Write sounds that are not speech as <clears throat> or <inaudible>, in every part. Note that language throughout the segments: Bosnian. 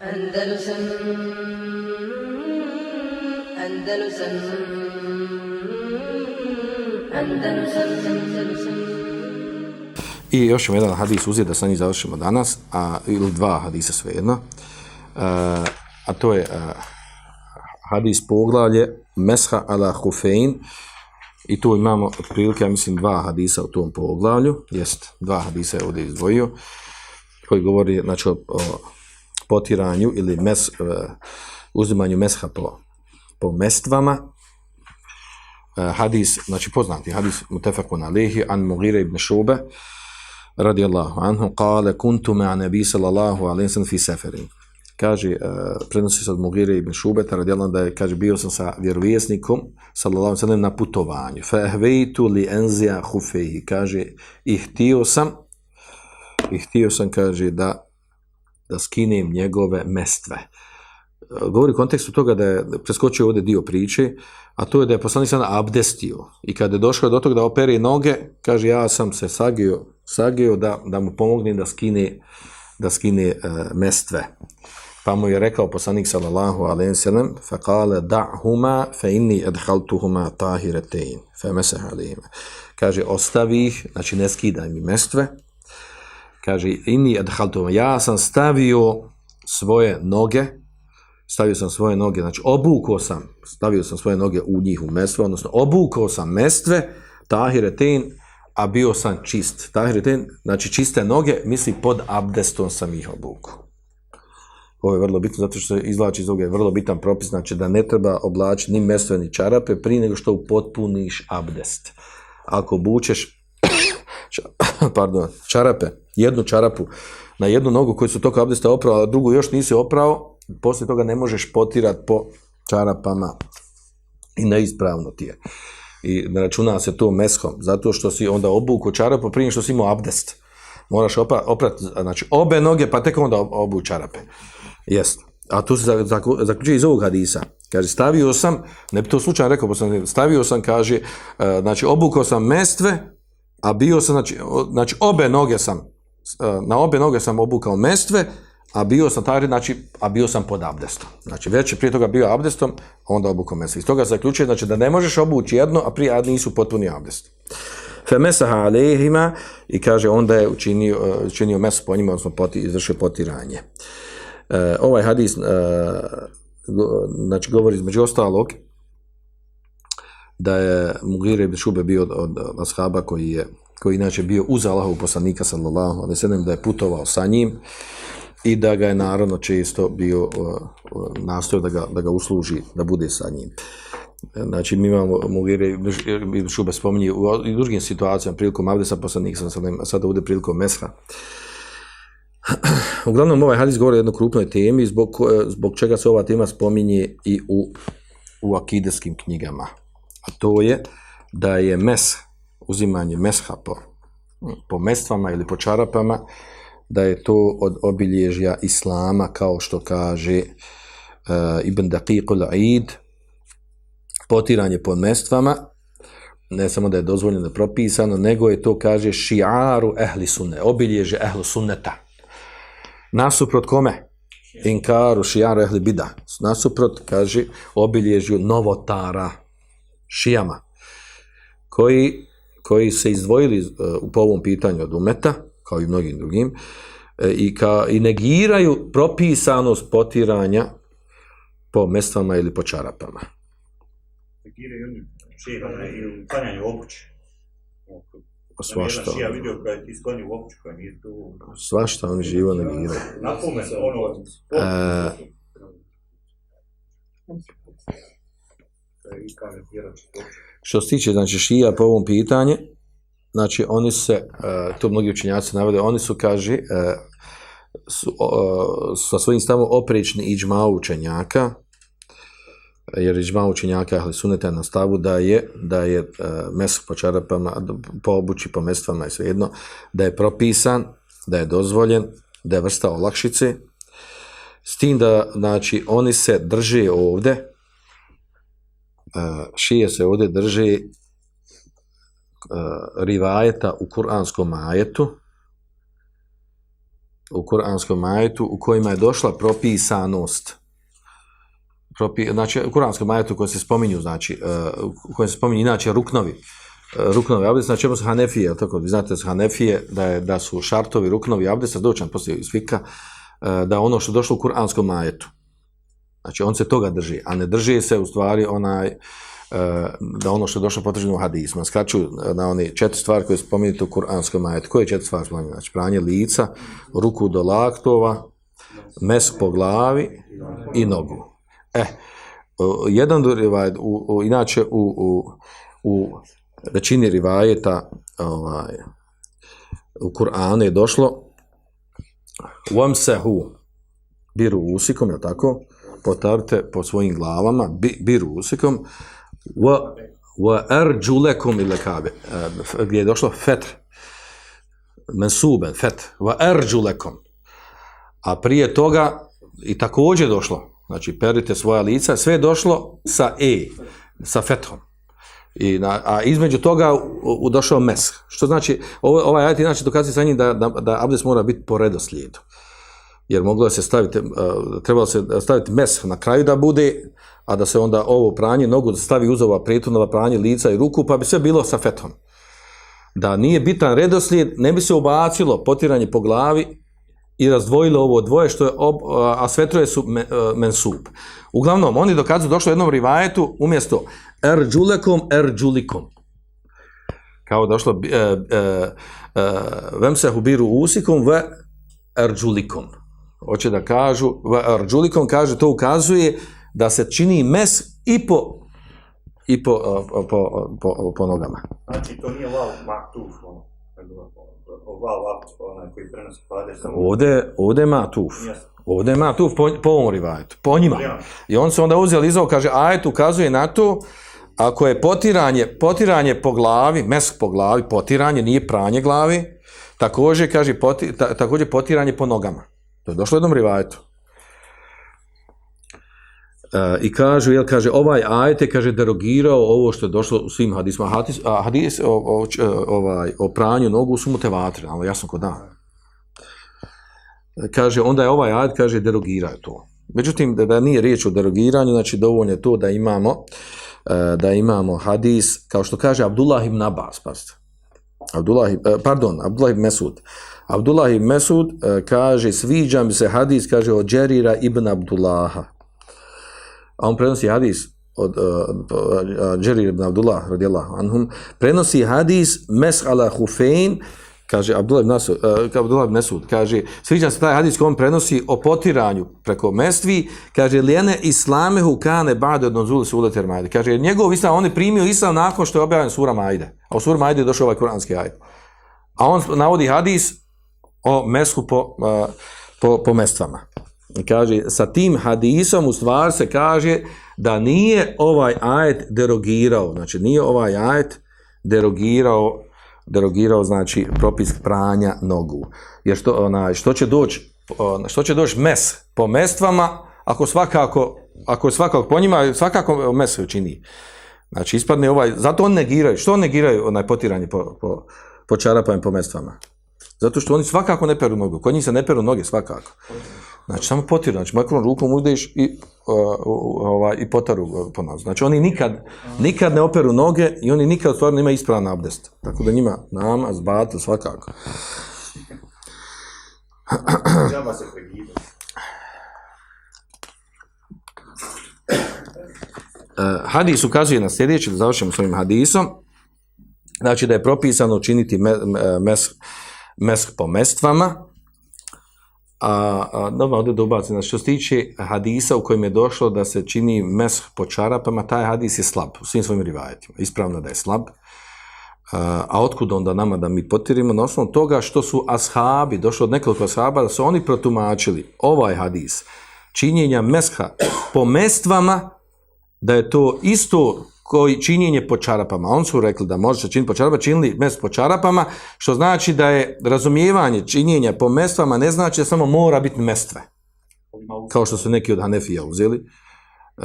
Andalusam Andalusam Andalusam Andalusam. I još ćemo jedan hadis uzeti da sa njih završimo danas, a, ili dva hadisa svejedno. A, a to je a, hadis poglavlje Mesha ala Hufein. I tu imamo otprilike, ja mislim, dva hadisa u tom poglavlju, jest, dva hadisa je ovdje izdvojio, koji govori, znači, o, o potiranju ili mes, eh, uzimanju mesha po, po mestvama. Eh, hadis, znači poznati hadis mutefakun alihi an Mughire ibn Šube, radijallahu anhu, kale kuntu me anebi sallallahu alaihi sallam fi seferin. Kaže, uh, prenosi se od Mugire ibn Šubeta, radijallahu da je, kaže, bio sam sa vjerovjesnikom, sallallahu alaihi sallam, na putovanju. Fa ehvejtu li enzija hufeji. Kaže, i htio sam, i htio sam, kaže, da, da skinem njegove mestve. E, govori u kontekstu toga da je preskočio ovdje dio priče, a to je da je poslanik sada abdestio. I kada je došao do toga da operi noge, kaže, ja sam se sagio, sagio da, da mu pomognem da skine, da skine e, mestve. Pa mu je rekao poslanik sallallahu alaihi sallam, fa kale da'huma fa inni adhaltuhuma tahiretein, fa mesah alaihima. Kaže, ostavi ih, znači ne skidaj mi mestve. Kaže, inni adhaltum ja sam stavio svoje noge, stavio sam svoje noge, znači obukao sam, stavio sam svoje noge u njih u mestve, odnosno obukao sam mestve, tahiretin a bio sam čist. tahiretin znači čiste noge, misli pod abdestom sam ih obukao. Ovo je vrlo bitno, zato što se izvlači iz ovoga je vrlo bitan propis, znači da ne treba oblačiti ni mestve, ni čarape, prije nego što upotpuniš abdest. Ako bučeš, <coughs> pardon, čarape, jednu čarapu, na jednu nogu koju su toka abdesta oprao, a drugu još nisi oprao, poslije toga ne možeš potirat po čarapama i neispravno ti je. I ne računa se to meshom, zato što si onda obuku čarapu prije što si imao abdest. Moraš oprat, oprat znači obe noge, pa tek onda obu čarape. Jest. A tu se zaključuje iz ovog hadisa. Kaže, stavio sam, ne bi to slučajno rekao, sam, stavio sam, kaže, e, znači, obukao sam mestve, a bio sam, znači, znači, obe noge sam, e, na obe noge sam obukao mestve, a bio sam taj, znači, a bio sam pod abdestom. Znači, već je prije toga bio abdestom, onda obukao mestve. Iz toga zaključuje, znači, da ne možeš obući jedno, a prije nisu potpuni abdest. Femesaha alehima i kaže, onda je učinio, e, učinio meso po njima, odnosno poti, izvršio potiranje. E, ovaj hadis e, znači govori između ostalog da je Mugire ibn Šube bio od, od, od ashaba koji je koji inače bio uz Allahov poslanika sallallahu alejhi ve sellem da je putovao sa njim i da ga je naravno često bio uh, uh, nastojao da ga, da ga usluži da bude sa njim. Znači, mi imamo Mugire ibn Šube spominje u, u drugim situacijama prilikom Abdesa poslanika sallallahu alejhi ve sellem sada ovdje prilikom Mesha. <clears throat> Uglavnom, ovaj hadis govori o jednoj krupnoj temi, zbog, zbog čega se ova tema spominje i u, u akideskim knjigama. A to je da je mes, uzimanje mesha po, po mestvama ili po čarapama, da je to od obilježja Islama, kao što kaže uh, Ibn Daqiqul Aid, potiranje po mestvama, ne samo da je dozvoljeno da propisano, nego je to, kaže, šiaru ehli sunne, obilježje ehlu sunneta. Nasuprot kome? Inkaru šijaru ehli bida. Nasuprot, kaže, obilježju novotara šijama, koji, koji se izdvojili uh, po ovom pitanju od umeta, kao i mnogim drugim, uh, i, ka, i negiraju propisanost potiranja po mestvama ili po čarapama. Negiraju oni šijama i uklanjanju obuće svašta. Ja vidio ti u koja nije tu... Svašta oni živo negiraju. Napume se ono... E, što se tiče, znači, šija po ovom pitanje, znači, oni se, e, to mnogi učenjaci navode, oni su, kaže, e, su, sa svojim stavom oprečni iđma učenjaka, jer iđma učenjaka ahli suneta na stavu da je da je e, meso po čarapama, po obući, po mestvama i svejedno, da je propisan, da je dozvoljen, da je vrsta olakšice, s tim da, znači, oni se drže ovde, E, šije se ovdje drže rivajeta u kuranskom ajetu, u kuranskom ajetu u kojima je došla propisanost. Propi, znači, u kuranskom ajetu koji se spominju, znači, uh, u kojem se spominju inače ruknovi, uh, ruknovi abdesta, na znači, čemu su Hanefije, tako, vi znate da su Hanefije, da, je, da su šartovi ruknovi abdesta, doćan poslije iz fika, uh, da ono što došlo u kuranskom ajetu, znači on se toga drži, a ne drži se u stvari onaj, e, da ono što je došlo potvrđeno u hadisma. Skraću na one četiri stvari koje spominjete u kuranskom ajetu. Koje četiri stvari spominjete? Znači, pranje lica, ruku do laktova, mesk po glavi i nogu. E, jedan rivajet, u, u, inače u, u, u većini rivajeta ovaj, u Kur'anu je došlo wamsahu biru usikom, je tako? Potarite po svojim glavama, bi, biru usikom, wa wa arjulakum ila kabe e, gdje je došlo fet mensuben fet wa arjulakum a prije toga i također došlo znači perite svoja lica sve je došlo sa e sa fetom I na, a između toga u, u došao mes. Što znači, ovo, ovaj ajet inače dokazuje sa njim da, da, da abdes mora biti po redoslijedu. Jer moglo se staviti, trebalo se staviti mes na kraju da bude, a da se onda ovo pranje nogu stavi uz ova prethodno pranje lica i ruku, pa bi sve bilo sa fetom. Da nije bitan redoslijed, ne bi se ubacilo potiranje po glavi i razdvojilo ovo dvoje, što je ob, a svetroje su e, mensup. Uglavnom, oni dokazuju došlo jednom rivajetu umjesto erđulekom, erđulikom. Kao došlo e, e, e, vem se hubiru usikom v erđulikom. Hoće da kažu, v erđulikom kaže, to ukazuje da se čini mes i po i po, po, po, po, po nogama. Znači, to nije val maktuf, ono, val val, onaj koji prenosi pade. Ovde, ovde ma tuf. Ovde ma tuf po, po ovom rivajetu, po njima. I on se onda uzeli izao, kaže, ajet ukazuje na to, ako je potiranje, potiranje po glavi, mesk po glavi, potiranje, nije pranje glavi, također, kaže, poti, ta, također potiranje po nogama. To je došlo jednom rivajetu. E, I kažu, jel, kaže, ovaj ajet je, kaže, derogirao ovo što je došlo u svim hadisma. Hadis, a, hadis o, o, e, ovaj, o pranju nogu su mutevatre, ali jasno ko da. Kaže, onda je ovaj ajet, kaže, derogirao to. Međutim, da, da nije riječ o derogiranju, znači dovoljno je to da imamo, e, da imamo hadis, kao što kaže Abdullah ibn Abbas, pazite. Abdullah, e, pardon, Abdullah ibn Mesud. Abdullah ibn Mesud uh, kaže, sviđa mi se hadis, kaže, od Džerira ibn Abdullaha a on prenosi hadis od uh, Džerir ibn Abdullah radijallahu anhum, prenosi hadis Mes'ala hufein, kaže Abdullah ibn, Nasud, uh, Abdullah ibn Mesud, kaže, sviđa se taj hadis koji on prenosi o potiranju preko mestvi, kaže, lijene islamehu kane bade od nozuli su majde. Kaže, njegov islam, on je primio islam nakon što je objavljen sura majde. A u sura majde je došao ovaj kuranski ajd. A on navodi hadis o mesku po, po, po mestvama kaže, sa tim hadisom u stvar se kaže da nije ovaj ajet derogirao, znači nije ovaj ajet derogirao, derogirao znači propis pranja nogu. Jer što, onaj, što će doći što će doći mes po mestvama ako svakako ako svakako po njima svakako mes se čini. Znači ispadne ovaj, zato on negiraju. Što on negiraju onaj potiranje po, po, po čarapama po mestvama? Zato što oni svakako ne peru nogu. Kod njih se ne peru noge svakako. Znači, samo potiru, znači, makrom rukom udeš i, uh, uh, i potaru po nas. Znači, oni nikad, nikad ne operu noge i oni nikad stvarno nema ispravan abdest. Tako da njima nama, zbata, svakako. Džaba se pregida. Uh, hadis ukazuje na sljedeće, da završimo s ovim hadisom, znači da je propisano učiniti mes, mes, mesk po mestvama, A, a dobro, ovdje da ubacim, znači što se tiče hadisa u kojem je došlo da se čini mesh po čarapama, taj hadis je slab u svim svojim rivajetima. Ispravno da je slab. A, a otkud onda nama da mi potirimo? Na osnovu toga što su ashabi, došlo od nekoliko ashaba, da su oni protumačili ovaj hadis činjenja mesha po mestvama, da je to isto koji činjenje po čarapama. On su rekli da može se činiti po čarapama, činili mes po čarapama, što znači da je razumijevanje činjenja po mestvama ne znači da samo mora biti mestve. Kao što su neki od Hanefija uzeli. uh,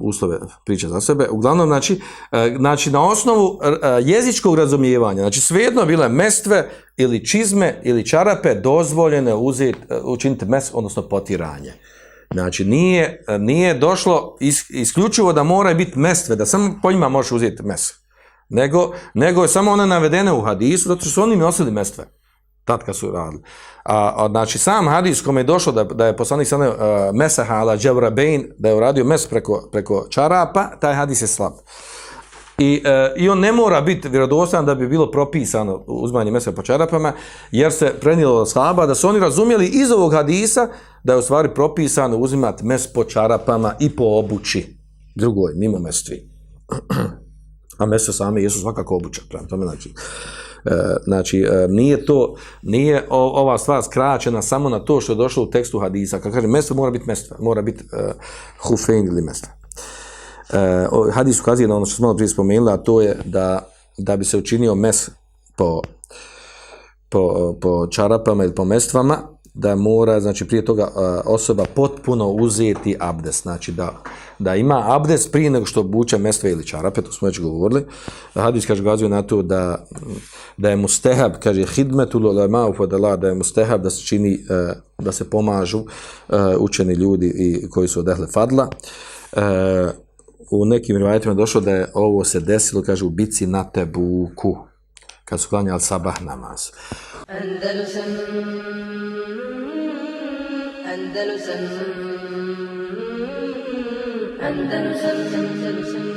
uslove priča za sebe. Uglavnom, znači, uh, znači na osnovu uh, jezičkog razumijevanja, znači svejedno bile mestve ili čizme ili čarape dozvoljene uzeti, uh, učiniti mes, odnosno potiranje. Znači, nije, nije došlo is, isključivo da mora biti mestve, da samo po njima možeš uzeti meso. Nego, nego je samo ona navedena u hadisu, zato što su oni nosili mestve tad kad su radili. A, a, znači, sam hadis kome je došlo da, da je poslanik sada uh, mesaha ala džavra bein, da je uradio mes preko, preko čarapa, taj hadis je slab. I, e, I on ne mora biti vjerodostan da bi bilo propisano uzmanje mesa po čarapama, jer se prenijelo od slaba da su oni razumjeli iz ovog hadisa da je u stvari propisano uzimati mes po čarapama i po obući drugoj, mimo mestvi. <clears throat> A mese same jesu svakako obuća, prema tome znači. E, znači, e, nije to, nije ova stvar skraćena samo na to što je došlo u tekstu hadisa. Kad kaže mesto, mora biti mesto, mora biti e, hufein ili mesto. Uh, hadis ukazuje na ono što smo malo prije spomenuli, a to je da, da bi se učinio mes po, po, po čarapama ili po mestvama, da mora, znači prije toga eh, osoba potpuno uzeti abdes, znači da, da ima abdes prije nego što buče mestve ili čarape, to smo već govorili. Hadis kaže gazuje na to da, da je mustehab, kaže hidmetu lulema ufadala, da je mustehab da se čini, eh, da se pomažu učeni ljudi i koji su odehle fadla. U nekim rivajetima došlo da je ovo se desilo, kaže u bici na Tebuku, kad su klanjali sabah namaz. Andalusam Andalusam Andalusam Andalusam